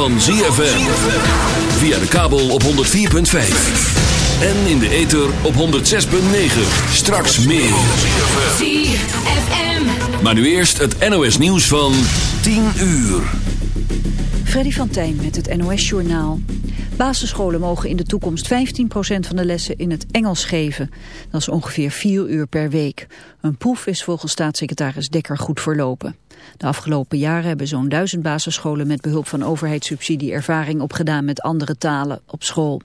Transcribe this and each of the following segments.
van ZFM. Via de kabel op 104.5. En in de ether op 106.9. Straks meer. ZFM. Maar nu eerst het NOS nieuws van 10 uur. Freddy van Tijn met het NOS Journaal. Basisscholen mogen in de toekomst 15% van de lessen in het Engels geven. Dat is ongeveer 4 uur per week. Een proef is volgens staatssecretaris Dekker goed verlopen. De afgelopen jaren hebben zo'n duizend basisscholen met behulp van overheidssubsidie ervaring opgedaan met andere talen op school.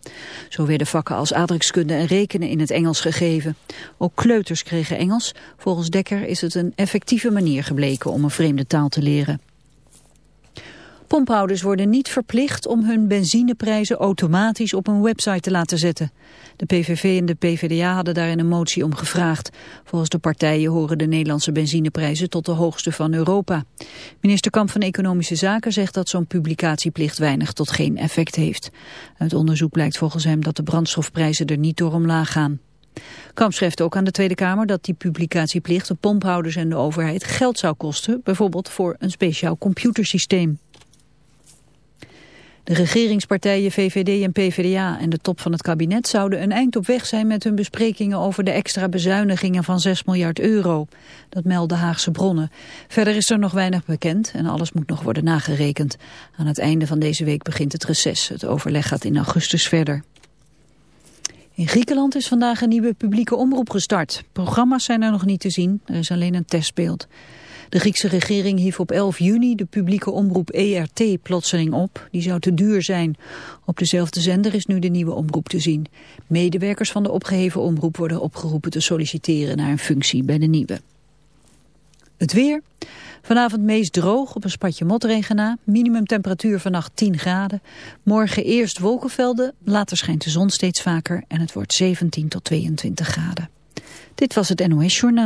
Zo werden vakken als aardrijkskunde en rekenen in het Engels gegeven. Ook kleuters kregen Engels. Volgens Dekker is het een effectieve manier gebleken om een vreemde taal te leren. Pomphouders worden niet verplicht om hun benzineprijzen automatisch op een website te laten zetten. De PVV en de PvdA hadden daarin een motie om gevraagd. Volgens de partijen horen de Nederlandse benzineprijzen tot de hoogste van Europa. Minister Kamp van Economische Zaken zegt dat zo'n publicatieplicht weinig tot geen effect heeft. Uit onderzoek blijkt volgens hem dat de brandstofprijzen er niet door omlaag gaan. Kamp schrijft ook aan de Tweede Kamer dat die publicatieplicht de pomphouders en de overheid geld zou kosten, bijvoorbeeld voor een speciaal computersysteem. De regeringspartijen VVD en PvdA en de top van het kabinet zouden een eind op weg zijn met hun besprekingen over de extra bezuinigingen van 6 miljard euro. Dat melden Haagse bronnen. Verder is er nog weinig bekend en alles moet nog worden nagerekend. Aan het einde van deze week begint het reces. Het overleg gaat in augustus verder. In Griekenland is vandaag een nieuwe publieke omroep gestart. Programma's zijn er nog niet te zien, er is alleen een testbeeld. De Griekse regering hief op 11 juni de publieke omroep ERT plotseling op. Die zou te duur zijn. Op dezelfde zender is nu de nieuwe omroep te zien. Medewerkers van de opgeheven omroep worden opgeroepen te solliciteren naar een functie bij de nieuwe. Het weer. Vanavond meest droog op een spatje motregen na. Minimumtemperatuur vannacht 10 graden. Morgen eerst wolkenvelden, later schijnt de zon steeds vaker en het wordt 17 tot 22 graden. Dit was het NOS Journaal.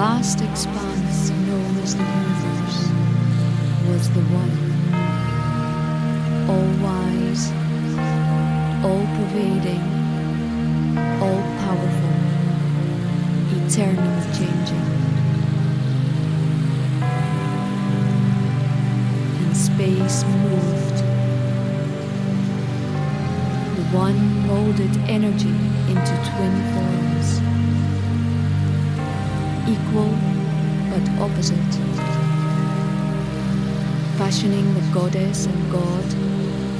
Vast expanse known as the universe was the one, all wise, all pervading, all powerful, eternally changing. And space moved. The one molded energy into twin forms, equal but opposite, fashioning the goddess and god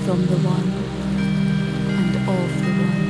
from the one and of the one.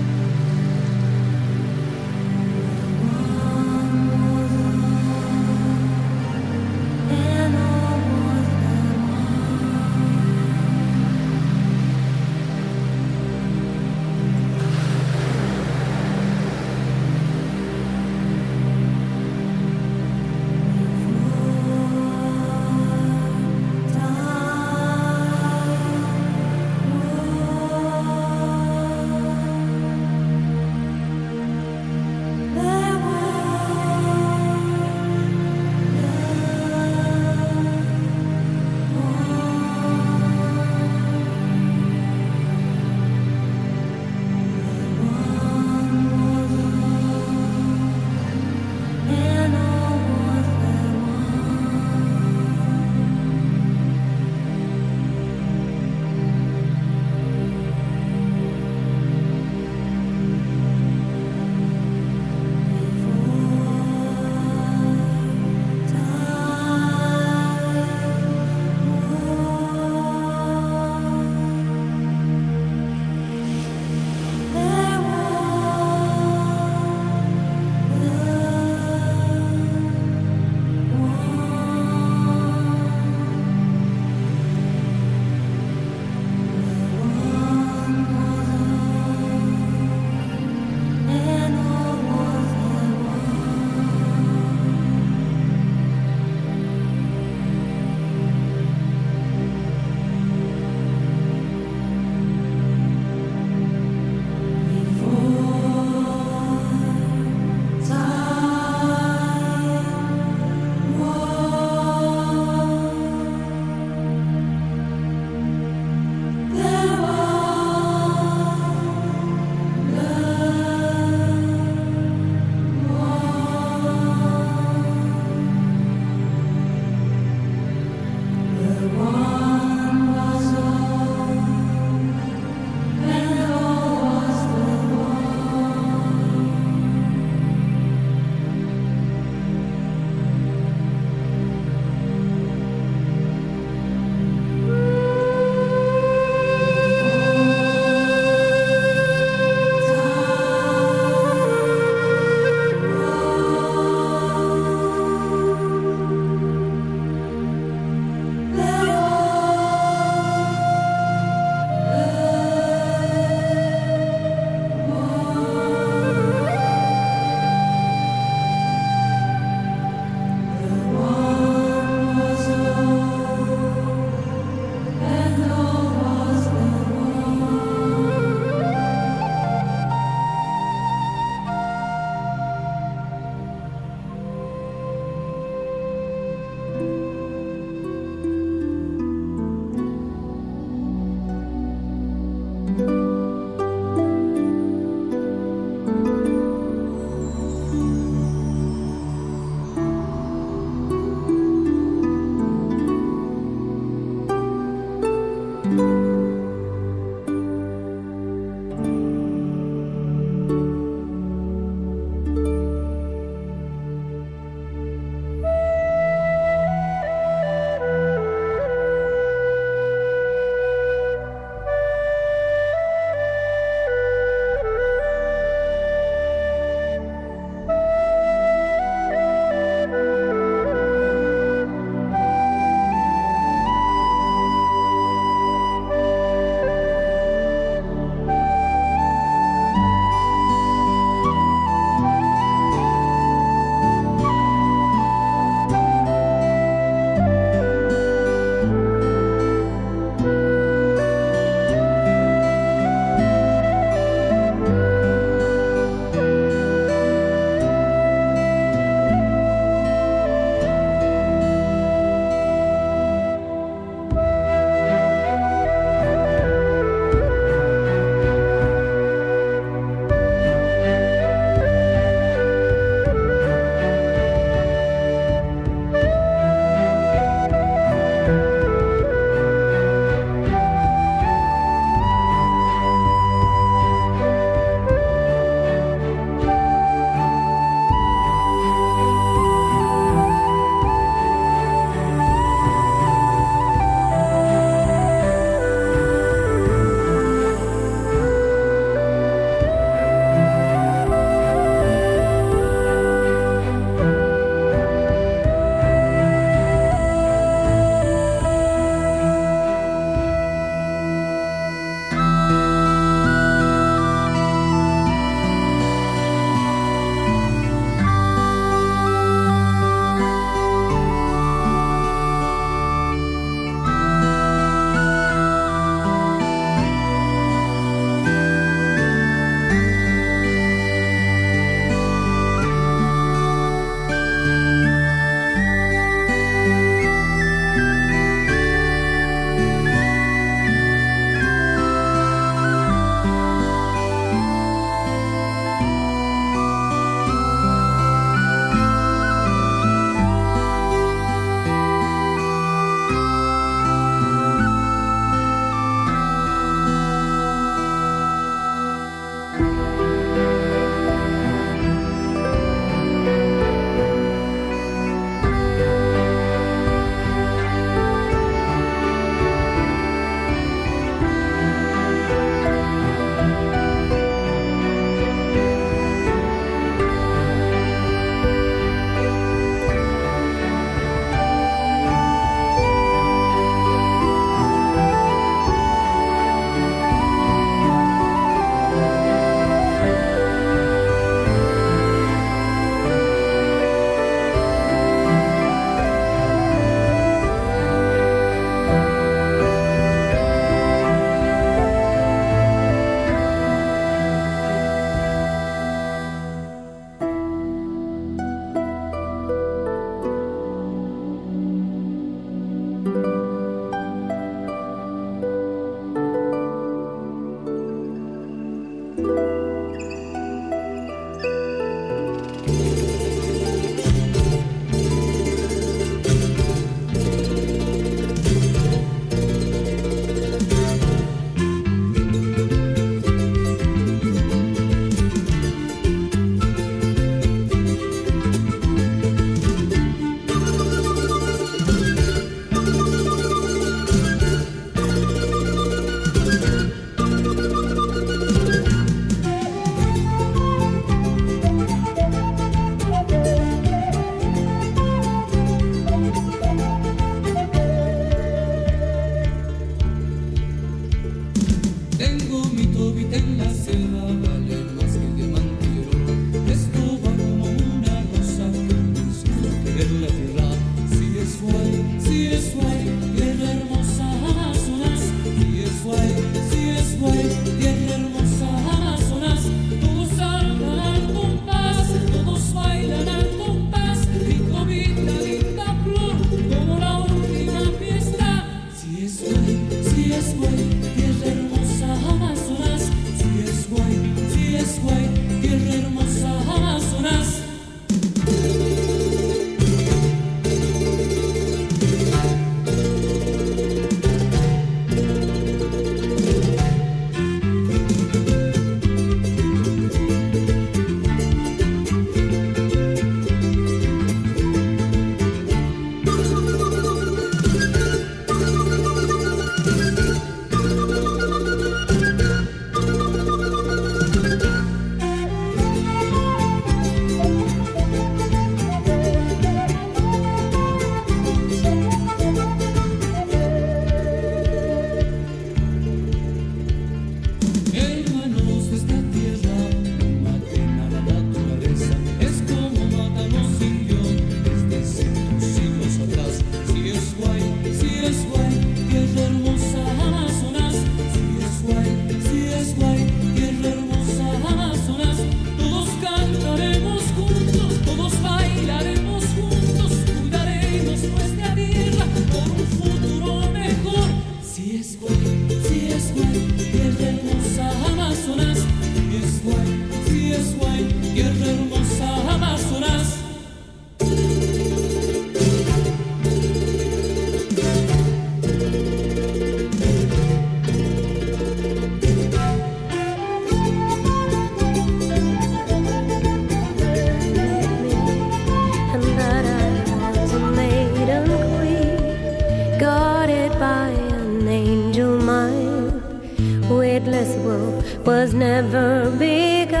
Was never begun.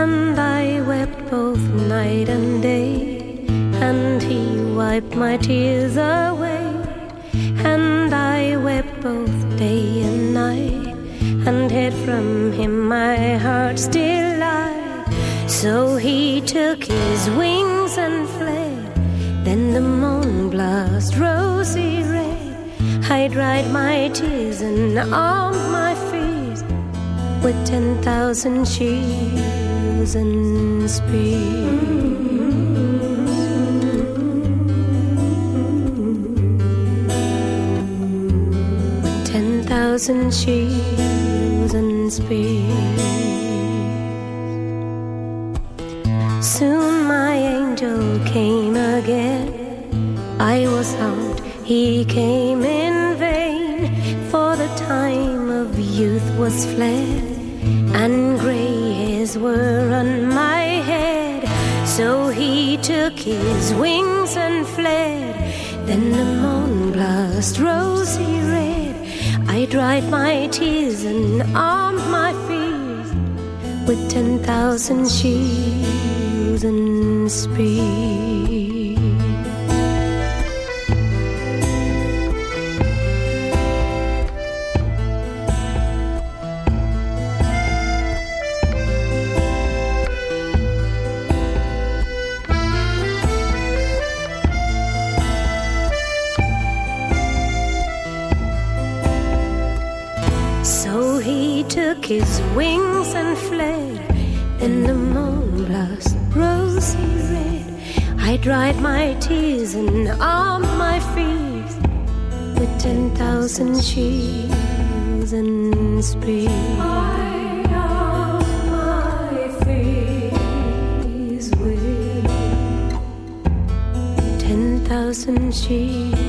And I wept both night and day, and he wiped my tears away. And I wept both day and night, and hid from him my heart's delight. So he took his wings and blast rosy red. I dried my tears and armed my fears with ten thousand shields and spears. Ten thousand shields and spears. Soon my angel came again. I was he came in vain. For the time of youth was fled, and gray hairs were on my head. So he took his wings and fled. Then the moon blast rosy red. I dried my tears and armed my fears with ten thousand shields and spears. My tears and armed my fears with ten thousand shields and spears. I my with ten thousand shields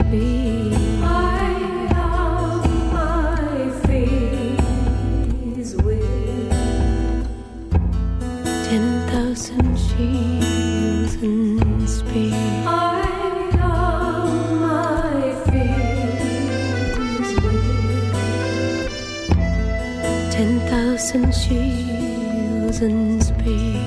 and. I armed my fears with ten thousand shields and spears. I armed my fears with ten thousand shields and spears.